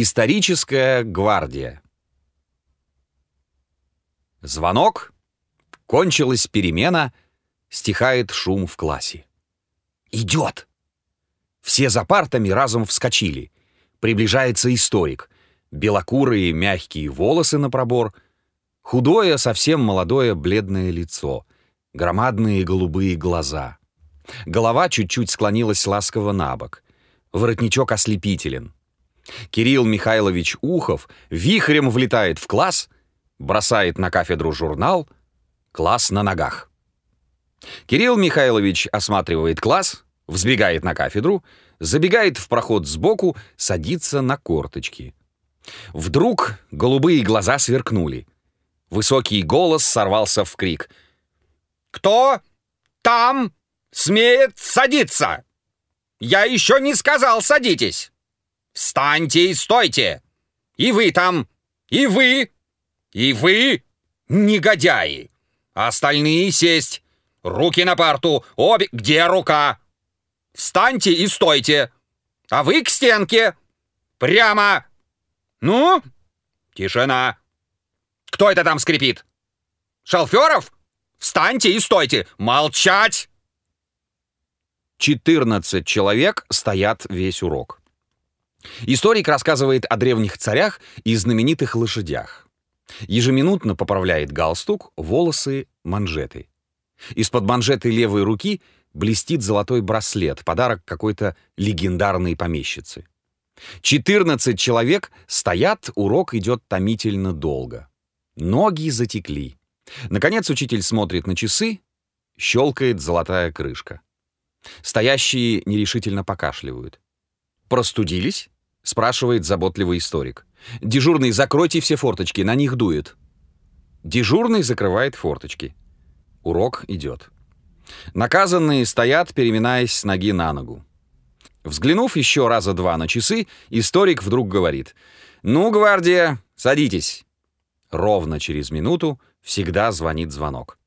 Историческая гвардия. Звонок. Кончилась перемена. Стихает шум в классе. Идет! Все за партами разом вскочили. Приближается историк. Белокурые мягкие волосы на пробор. Худое, совсем молодое бледное лицо. Громадные голубые глаза. Голова чуть-чуть склонилась ласково на бок. Воротничок ослепителен. Кирилл Михайлович Ухов вихрем влетает в класс, бросает на кафедру журнал, класс на ногах. Кирилл Михайлович осматривает класс, взбегает на кафедру, забегает в проход сбоку, садится на корточки. Вдруг голубые глаза сверкнули. Высокий голос сорвался в крик. «Кто там смеет садиться? Я еще не сказал садитесь! Встаньте и стойте! И вы там, и вы, и вы, негодяи! Остальные сесть! Руки на парту! Обе... Где рука? Встаньте и стойте! А вы к стенке! Прямо! Ну? Тишина! Кто это там скрипит? Шалферов? Встаньте и стойте! Молчать! 14 человек стоят весь урок. Историк рассказывает о древних царях и знаменитых лошадях. Ежеминутно поправляет галстук, волосы, манжеты. Из-под манжеты левой руки блестит золотой браслет, подарок какой-то легендарной помещицы. 14 человек стоят, урок идет томительно долго. Ноги затекли. Наконец учитель смотрит на часы, щелкает золотая крышка. Стоящие нерешительно покашливают. «Простудились?» — спрашивает заботливый историк. «Дежурный, закройте все форточки, на них дует». Дежурный закрывает форточки. Урок идет. Наказанные стоят, переминаясь с ноги на ногу. Взглянув еще раза два на часы, историк вдруг говорит. «Ну, гвардия, садитесь». Ровно через минуту всегда звонит звонок.